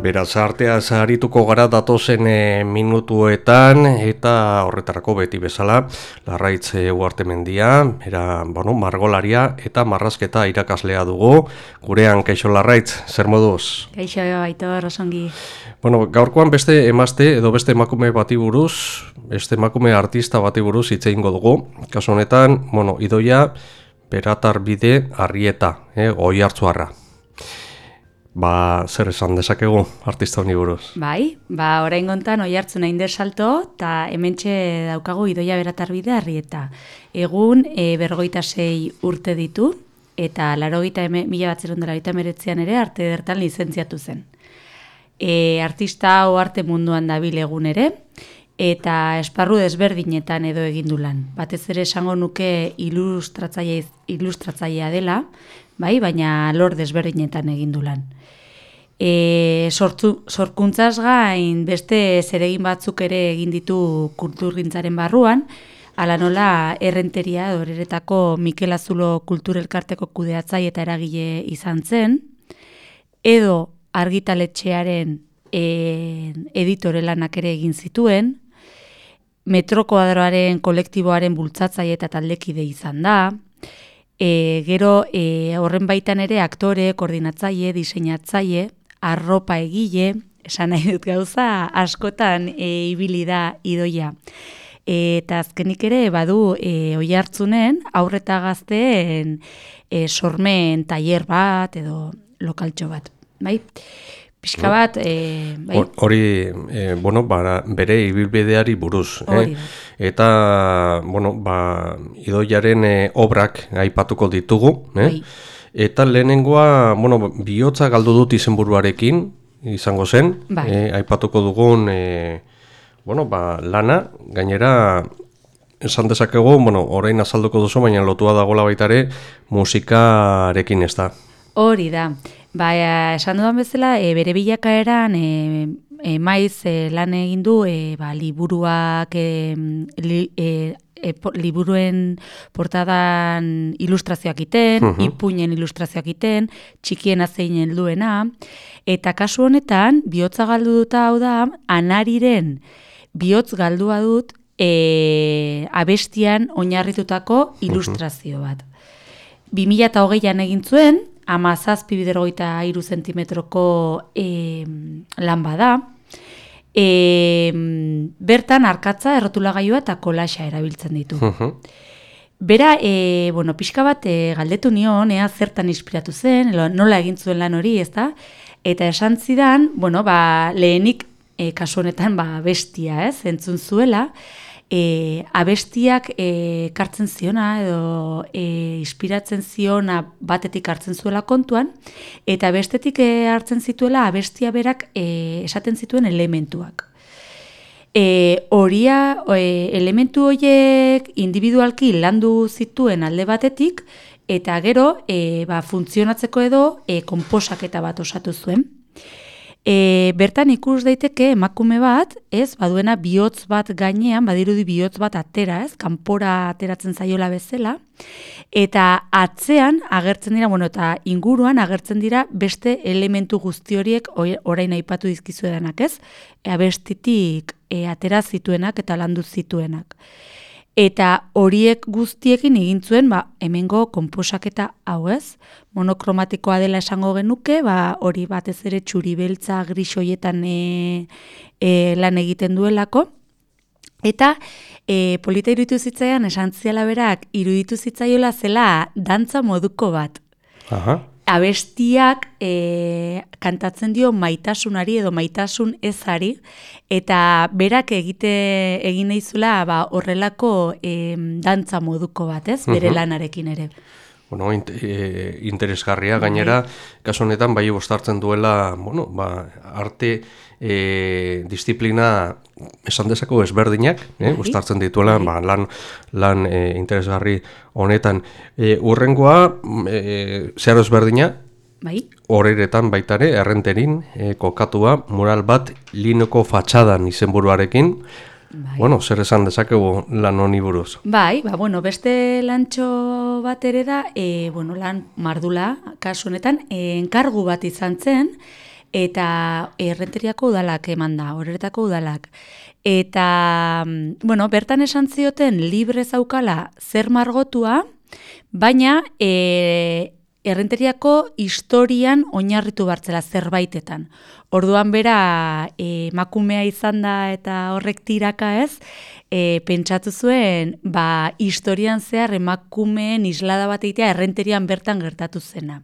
Beraz, artea zaharituko gara datozen e, minutuetan eta horretarako beti bezala larraitz e, uarte mendia, era, bueno, margolaria eta marrazketa irakaslea dugu. Gurean, kaixo larraitz, zer moduz? Kaixo, baito, rosongi. Bueno, gaurkoan beste emazte edo beste emakume bati buruz, beste emakume artista bati buruz hitz egingo dugu. Kasu honetan, bueno, idoia, beratar bide arrieta, eh, oi hartzuarra. Ba, zer esan dezakegu artista honi buruz? Bai, ba, orain gontan oi hartzen nahi salto, eta hemen daukagu idoia beratarbide harrieta. Egun, e, bergoita sei urte ditu, eta laro gita mila bat zerundara gita meretzean ere, arte dertan lizentziatu zen. E, artista hau arte munduan dabil egun ere, eta esparru desberdinetan edo egin du lan. Batez ere esango nuke ilustratzailea ilustratzailea dela, bai, baina lor desberdinetan egin du lan. E, sorkuntzaz gain beste zeregin batzuk ere egin ditu kulturgintzaren barruan, ala nola errenteria doreretako Mikel Azulo kulturelkarteko kudeatzai eta eragile izan zen, edo argitaletxearen e, editore lanak ere egin zituen, metrokoadroaren kolektiboaren bultzatzai eta taldekide izan da, e, gero e, horren baitan ere aktore, koordinatzaile, diseinatzaile, arropa egile, esan nahi dut gauza, askotan e, ibili da idoia. E, eta azkenik ere badu e, oi hartzunen aurreta gazteen e, sormen tailer bat edo lokaltxo bat. Bai? Pixka bat, e, bai? Hori, e, bueno, ba, bere ibilbideari buruz. Eh? Eta, bueno, ba, idoiaren e, obrak aipatuko ditugu. Eh? Bai. Eta lehenengoa, bueno, bihotza galdu dut izenburuarekin izango zen, bai. e, aipatuko dugun e, bueno, ba, lana, gainera esan dezakegu, bueno, orain azalduko duzu, baina lotua dagoela baitare musikarekin ez da. Hori da, ba, esan dudan bezala, e, bere bilakaeran e, e, maiz e, lan egin du e, ba, liburuak e, li, e, e, liburuen portadan ilustrazioak iten, uh -huh. ipuinen ilustrazioak iten, txikien azeinen duena, eta kasu honetan, bihotza galdu duta hau da, anariren bihotz galdua dut e, abestian oinarritutako ilustrazio bat. 2008an egin zuen, ama zazpi biderogeita iru zentimetroko e, lan bada, e, bertan arkatza errotulagailua eta kolaxa erabiltzen ditu. Bera, e, bueno, pixka bat e, galdetu nion, ea zertan inspiratu zen, nola egin zuen lan hori, ez da? Eta esan zidan, bueno, ba, lehenik e, kasu honetan ba, bestia, ez, entzun zuela, e, abestiak e, kartzen ziona edo e, inspiratzen ziona batetik hartzen zuela kontuan, eta bestetik e, hartzen zituela abestia berak e, esaten zituen elementuak. E, horia, e, elementu horiek individualki landu zituen alde batetik, eta gero e, ba, funtzionatzeko edo e, konposaketa bat osatu zuen. E, bertan ikus daiteke emakume bat, ez, baduena bihotz bat gainean, badirudi bihotz bat atera, ez, kanpora ateratzen zaiola bezala, eta atzean agertzen dira, bueno, eta inguruan agertzen dira beste elementu guzti horiek orain aipatu dizkizu edanak, ez, abestitik e, atera zituenak eta landu zituenak. Eta horiek guztiekin egin zuen, ba, hemengo konposaketa hau ez, monokromatikoa dela esango genuke, ba, hori batez ere txuri beltza grisoietan e, e, lan egiten duelako. Eta e, polita iruditu zitzaian, esan ziala berak, iruditu zitzaiola zela dantza moduko bat. Aha abestiak e, kantatzen dio maitasunari edo maitasun ezari eta berak egite egin naizula ba horrelako e, dantza moduko bat, ez? Bere lanarekin ere. Bueno, e, interesgarria gainera kasu honetan bai bostartzen duela, bueno, ba, arte e, disiplina esan dezako ezberdinak, eh, bostartzen dituela ba, lan lan e, interesgarri honetan. E, urrengoa e, zehar ezberdina Bai. Horretan baita ere, errenterin, e, kokatua, mural bat linoko fatxadan izenburuarekin. Bai. Bueno, zer esan dezakegu lan honi buruz? Bai, ba, bueno, beste lantxo bat ere da, e, bueno, lan mardula, kasu honetan, e, enkargu bat izan zen, eta errenteriako udalak eman da, horretako udalak. Eta, mm, bueno, bertan esan zioten libre zaukala zer margotua, baina e, errenteriako historian oinarritu bartzela zerbaitetan. Orduan bera emakumea izan da eta horrek tiraka ez, e, pentsatu zuen ba, historian zehar emakumeen islada bat egitea errenterian bertan gertatu zena.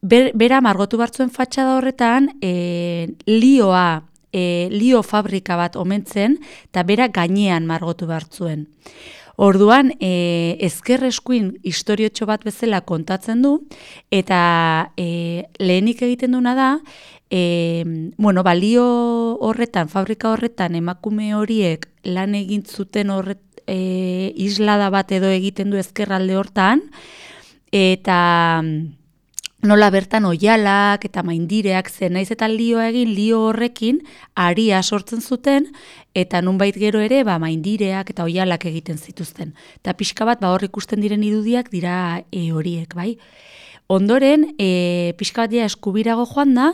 Ber, bera margotu bartzuen fatxada horretan e, lioa, e, lio fabrika bat omentzen eta bera gainean margotu bartzuen. Orduan, e, ezker eskuin historiotxo bat bezala kontatzen du, eta e, lehenik egiten duna da, e, bueno, balio horretan, fabrika horretan, emakume horiek lan egin zuten horret, e, islada bat edo egiten du ezkerralde hortan, eta nola bertan oialak eta maindireak zen naiz eta lioa egin lio horrekin aria sortzen zuten eta nunbait gero ere ba maindireak eta oialak egiten zituzten. Ta pixka bat ba hor ikusten diren irudiak dira e, horiek, bai. Ondoren, e, pixka bat eskubirago joan da,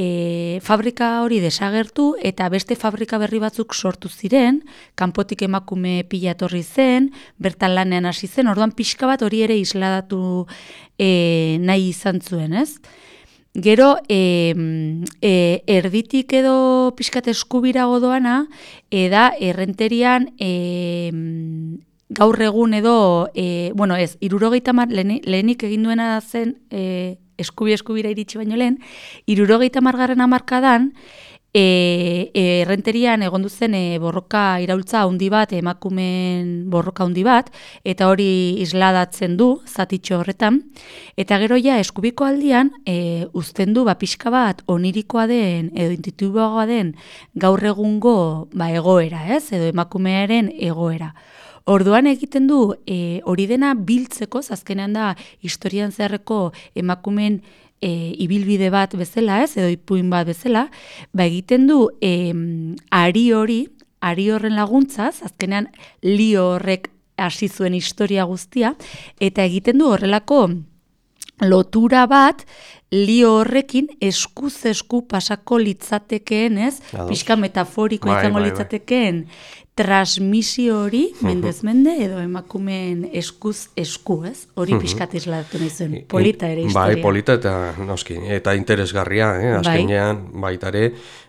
e, fabrika hori desagertu eta beste fabrika berri batzuk sortu ziren, kanpotik emakume pilatorri zen, bertan lanean hasi zen, orduan pixka bat hori ere isladatu e, nahi izan zuen, ez? Gero, e, e, erditik edo pixkat eskubirago doana, eda errenterian... E, gaur egun edo, e, bueno ez, irurogeita mar, lehenik egin duena zen, e, eskubi eskubira iritsi baino lehen, irurogeita margarren amarkadan, e, e, errenterian egon duzen e, borroka iraultza handi bat, emakumen borroka handi bat, eta hori isladatzen du, zatitxo horretan, eta gero ja eskubiko aldian, e, uzten du, ba, pixka bat, onirikoa den, edo intituboagoa den, gaur egungo, ba, egoera, ez, edo emakumearen egoera. Orduan egiten du e, hori dena biltzeko, azkenean da historian zeharreko emakumen e, ibilbide bat bezala, ez, edo ipuin bat bezala, ba egiten du e, ari hori, ari horren laguntzaz, azkenean lio horrek hasi zuen historia guztia, eta egiten du horrelako lotura bat lio horrekin eskuz esku pasako litzatekeen, ez? Pixka metaforiko bai, izango bai, bai. litzatekeen transmisio hori, mendez mende, edo emakumeen eskuz esku, ez? Hori pixkat izladatu nahi zuen, polita ere historia. Bai, polita eta noski, eta interesgarria, eh? azkenean, baitare,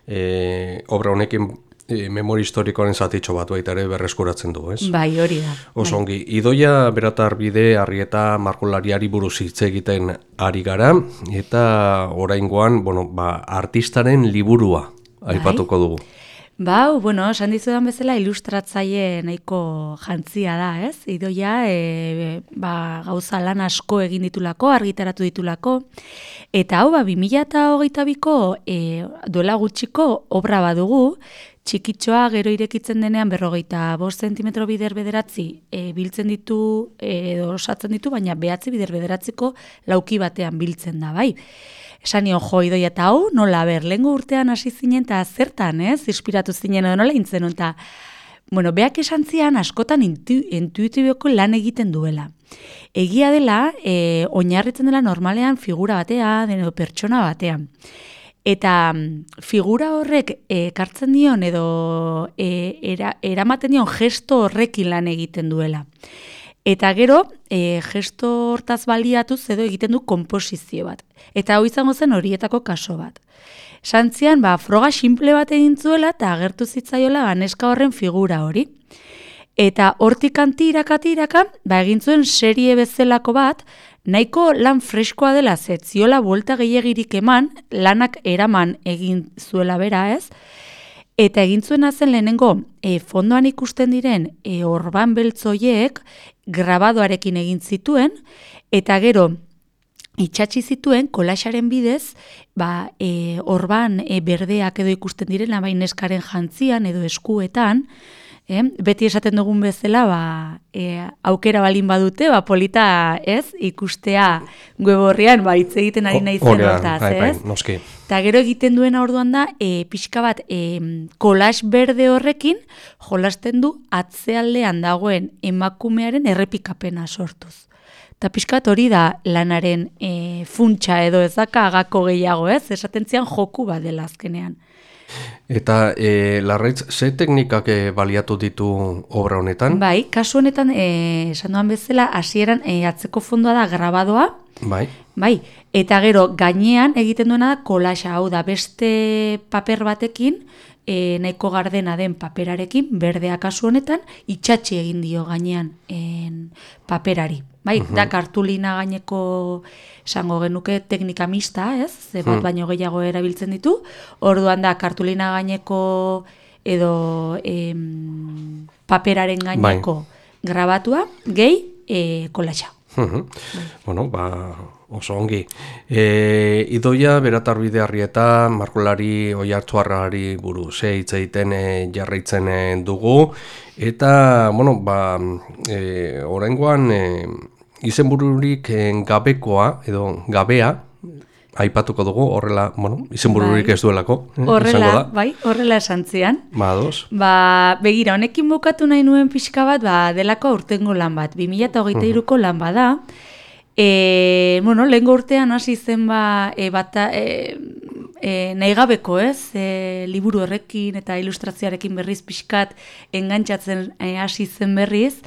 eh, obra honekin e, memori historikoaren zatitxo bat baita ere berreskuratzen du, ez? Bai, hori da. Osongi, bai. idoia beratar bide arrieta markulariari buruz hitz egiten ari gara, eta oraingoan, bueno, ba, artistaren liburua aipatuko dugu. Ba, bueno, esan dizudan bezala ilustratzaile nahiko jantzia da, ez? Idoia, e, ba, gauza lan asko egin ditulako, argitaratu ditulako. Eta hau, ba, 2008ko e, duela gutxiko obra badugu, txikitxoa gero irekitzen denean berrogeita bost zentimetro bider bederatzi e, biltzen ditu, e, edo osatzen ditu, baina behatzi bider bederatziko lauki batean biltzen da, bai esan jo idoi eta hau, nola ber, lehenko urtean hasi zinen eta zertan, ez, inspiratu zinen edo nola intzen, eta, bueno, beak esan zian askotan intu, intuitibioko lan egiten duela. Egia dela, e, oinarritzen dela normalean figura batean, edo pertsona batean. Eta mm, figura horrek ekartzen dion edo e, era, eramaten dion gesto horrekin lan egiten duela. Eta gero, e, gesto hortaz baliatuz edo egiten du komposizio bat. Eta hau izango zen horietako kaso bat. Santzian, ba, froga simple bat egin zuela eta agertu zitzaiola baneska horren figura hori. Eta hortik iraka iraka, ba, egin zuen serie bezalako bat, nahiko lan freskoa dela zetziola buelta gehiagirik eman, lanak eraman egin zuela bera ez, Eta egin zuen zen lehenengo, e, fondoan ikusten diren e, orban beltzoiek grabadoarekin egin zituen, eta gero itxatzi zituen kolaxaren bidez, ba, e, orban e, berdeak edo ikusten diren, bain eskaren jantzian edo eskuetan, Eh? Beti esaten dugun bezala, ba, e, aukera balin badute, ba, polita ez, ikustea gueborrian, ba, hitz egiten ari nahi zen hortaz, bai, bai, ez? noski. Ta gero egiten duen orduan da, e, pixka bat, e, kolas berde horrekin, jolasten du atzealdean dagoen emakumearen errepikapena sortuz. Eta pixkat hori da lanaren e, funtsa edo ezaka agako gehiago, ez? Esaten zian joku bat dela azkenean. Eta e, larraitz, ze teknikak e, baliatu ditu obra honetan? Bai, kasu honetan, e, esan duan bezala, hasieran e, atzeko fondoa da grabadoa, Bai, bai, eta gero gainean egiten duena da kolaxa, hau da beste paper batekin, e, nahiko gardena den paperarekin, berdea kasu honetan, itxatxi egin dio gainean en, paperari. Bai, da kartulina gaineko esango genuke teknika mista, ez? Ze bat baino gehiago erabiltzen ditu. Orduan da kartulina gaineko edo em, paperaren gaineko grabatua, gehi e, kolaxa. Mhm. Bueno, ba, oso ongi. E, idoia beratarbide harrieta margolari oiartzuarrari buruz e, hitz egiten e, jarraitzen e, dugu. Eta, bueno, ba, e, oraingoan e, izenbururik e, gabekoa edo gabea, aipatuko dugu, horrela, bueno, izenbururik Bai. ez duelako, eh, Horrela, da. bai, horrela esan zian. Ba, ados. Ba, begira, honekin bukatu nahi nuen pixka bat, ba, delako aurtengo lan bat, 2008ko lan bada. E, bueno, lehengo urtean hasi zen ba, e, bata, e, e, nahi gabeko, ez? E, liburu horrekin eta ilustrazioarekin berriz pixkat engantzatzen e, hasi zen berriz.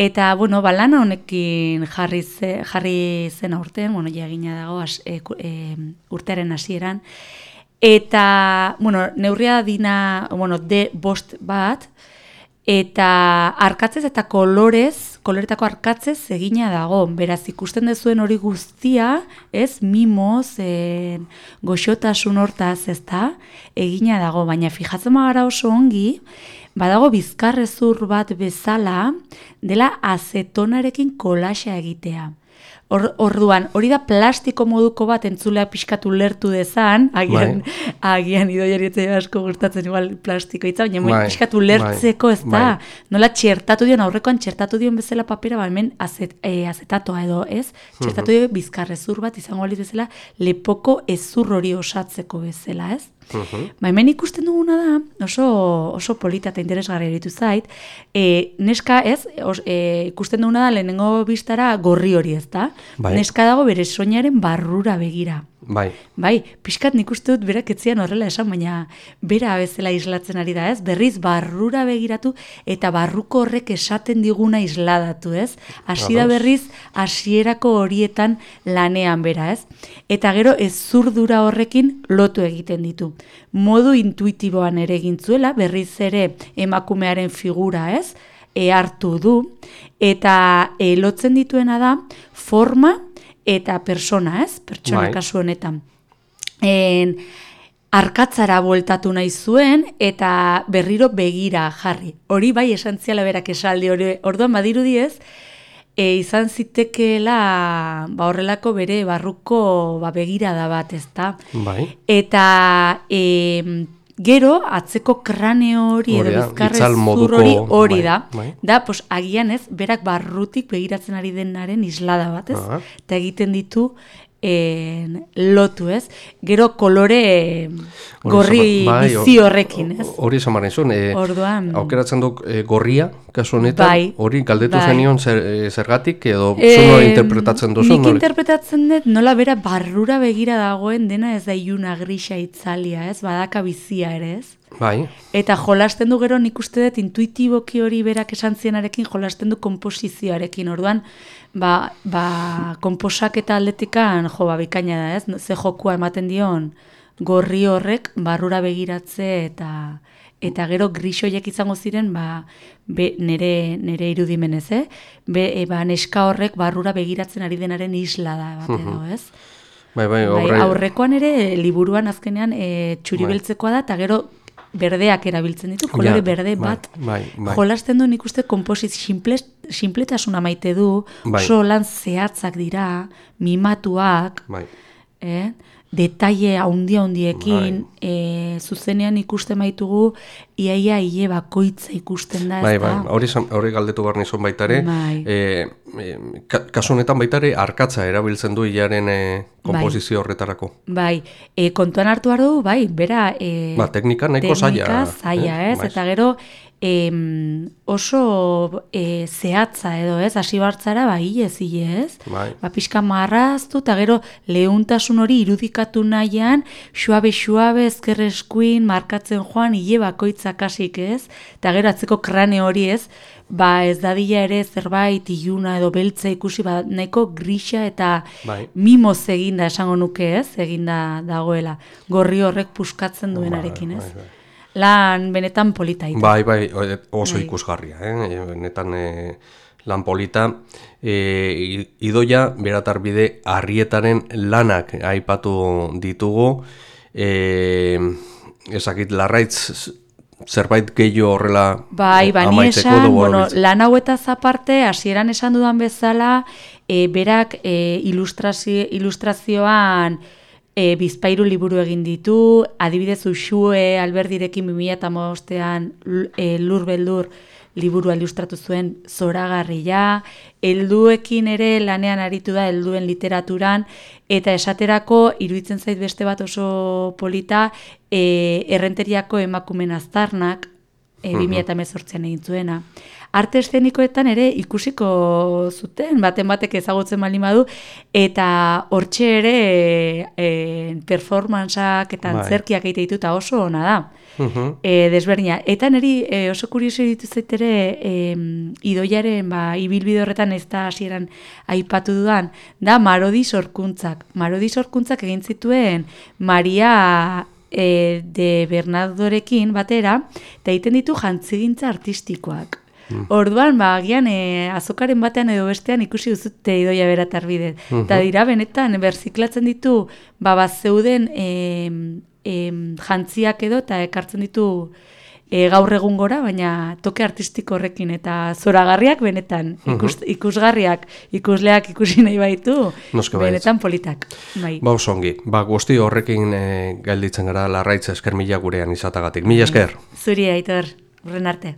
Eta, bueno, ba, lana honekin jarri, ze, jarri zen aurten, bueno, ja egina dago as, e, e, urtearen hasieran. Eta, bueno, neurria dina, bueno, de bost bat, eta arkatzez eta kolorez, koloretako arkatzez egina dago. Beraz, ikusten dezuen hori guztia, ez, mimoz, en, goxotasun hortaz, ez da, egina dago. Baina fijatzen magara oso ongi, badago bizkarrezur bat bezala, dela azetonarekin kolaxa egitea. Or, orduan, hori da plastiko moduko bat entzulea pixkatu lertu dezan, agian, agian idoiarietze asko gustatzen igual plastiko itza, baina Bai, bai, pixkatu lertzeko ez da, bai. nola txertatu dion, aurrekoan txertatu dion bezala papera, ba hemen azet, e, azetatoa edo, ez? Txertatu dion bizkarrezur bat izango balitz bezala, lepoko ezur hori osatzeko bezala, ez? Ba, hemen ikusten duguna da, oso, oso polita eta interesgarri eritu zait, e, neska ez, os, e, ikusten duguna da lehenengo biztara gorri hori ez da, Bai. neska dago bere soinaren barrura begira. Bai, Bai, pixkat nik uste dut berak etzian horrela esan, baina bera bezala islatzen ari da, ez? Berriz barrura begiratu eta barruko horrek esaten diguna isladatu, ez? Hasi da berriz hasierako horietan lanean bera, ez? Eta gero ez zurdura horrekin lotu egiten ditu. Modu intuitiboan ere egin zuela, berriz ere emakumearen figura, ez? E hartu du, eta e, lotzen dituena da forma eta persona, ez? Pertsona Bai. kasu honetan. En, arkatzara bueltatu nahi zuen eta berriro begira jarri. Hori bai esan ziala berak esaldi hori, orduan badirudi ez, e, izan zitekeela ba, horrelako bere barruko ba, begirada bat, ez da? bai. Eta e, gero atzeko kraneo hori edo Hori da, bizkarre itzal zur hori hori bai, da. bai. Da, pos, agian ez, berak barrutik begiratzen ari denaren islada bat, ez? Eta egiten ditu en, lotu, ez? Gero kolore gorri bai, bizi hor- horrekin, ez? Hori esan baren zuen, e, Orduan... aukeratzen duk e, gorria, kasu honetan, Bai, hori galdetu bai. zenion zer, e, zergatik, edo Eh, zu nola interpretatzen duzu, Nik nola- interpretatzen dut nola bera barrura begira dagoen dena ez da iluna grisa itzalia, ez? Badaka bizia ere, ez? Bai, Eta jolasten du gero nik uste dut intuitiboki hori berak esan zienarekin jolasten du komposizioarekin. Orduan, ba, ba komposak eta aldetikan jo, ba, bikaina da, ez? Ze jokua ematen dion gorri horrek barrura begiratze eta eta gero grisoiek izango ziren ba, be, nere, nere irudimenez, eh? Be, e, ba, neska horrek barrura begiratzen ari denaren isla da bat edo, ez? bai, bai, Bai, horre, aurrekoan ere liburuan azkenean e, txuri Bai. da eta gero berdeak erabiltzen ditu, kolore Ja, berde bai, bat. bai, bai. Jolasten du nik uste komposit simple, simpletasuna maite du, Bai. oso lan zehatzak dira, mimatuak, bai, eh? Detaile haundi handiekin, e, zuzenean ikusten baitugu, iaia hile bakoitza ikusten da, bai, bai, hori, hori galdetu behar nizun baita ere, Bai. e, e, ka, kasu honetan baita ere arkatza erabiltzen du hilaren e, komposizio horretarako. Bai, e, kontuan hartu behar du, bai, bera... E, Ba, teknika nahiko zaila. Teknika zaila, eh? ez? Bai. Eta gero em, oso e, zehatza edo, ez? Hasi bartzara, ba, hile zile, ez? Bai. Ba, pixka marraztu, eta gero lehuntasun hori irudikatu nahian, suabe-suabe, ezker eskuin, markatzen joan, hile bakoitzak kasik, ez? Eta gero atzeko krane hori, ez? Ba, ez dadila ere zerbait iluna edo beltza ikusi, ba, nahiko grisa eta Bai. mimoz eginda esango nuke, ez? Eginda dagoela. Gorri horrek puskatzen duenarekin, ez? bai, bai. Lan benetan polita ita. Bai, bai, oso Bai. ikusgarria, eh? Benetan e, lan polita. E, idoia, beratarbide, arrietaren lanak aipatu ditugu. E, ezakit, larraitz zerbait gehiago horrela Bai, eh, bani amaitzeko esan, edo bueno, lan hauetaz aparte, hasieran esan dudan bezala, e, berak e, ilustrazio, ilustrazioan e, bizpairu liburu egin ditu, adibidez Uxue Alberdirekin 2008an e, lur beldur liburua ilustratu zuen zoragarria, helduekin ere lanean aritu da helduen literaturan, eta esaterako iruditzen zait beste bat oso polita, e, errenteriako emakumen aztarnak, e, 2018an egin zuena. Arte eszenikoetan ere ikusiko zuten, baten batek ezagutzen baldin badu, eta hortxe ere e, performantzak eta Bai. antzerkiak egite ditu eta oso ona da. E, desberdina. Eta niri e, oso kurioso ditu zait ere e, idoiaren ba, ibilbide horretan ez da hasieran aipatu dudan, da Marodi sorkuntzak. Marodi sorkuntzak egin zituen Maria e, de Bernardorekin batera, eta egiten ditu jantzigintza artistikoak. Orduan, ba, agian e, azokaren batean edo bestean ikusi duzute idoia beratarbide. Eta dira, benetan, berziklatzen ditu, ba, bat zeuden e, jantziak edo, eta ekartzen ditu e, gaur egun gora, baina toke artistiko horrekin, eta zoragarriak benetan, ikus, ikusgarriak, ikusleak ikusi nahi baitu, baietz. benetan politak. Bai. Ba, oso ongi. Ba, guzti horrekin e, gelditzen gara larraitz esker mila gurean izatagatik. Mila esker. Zuri, aitor, urren arte.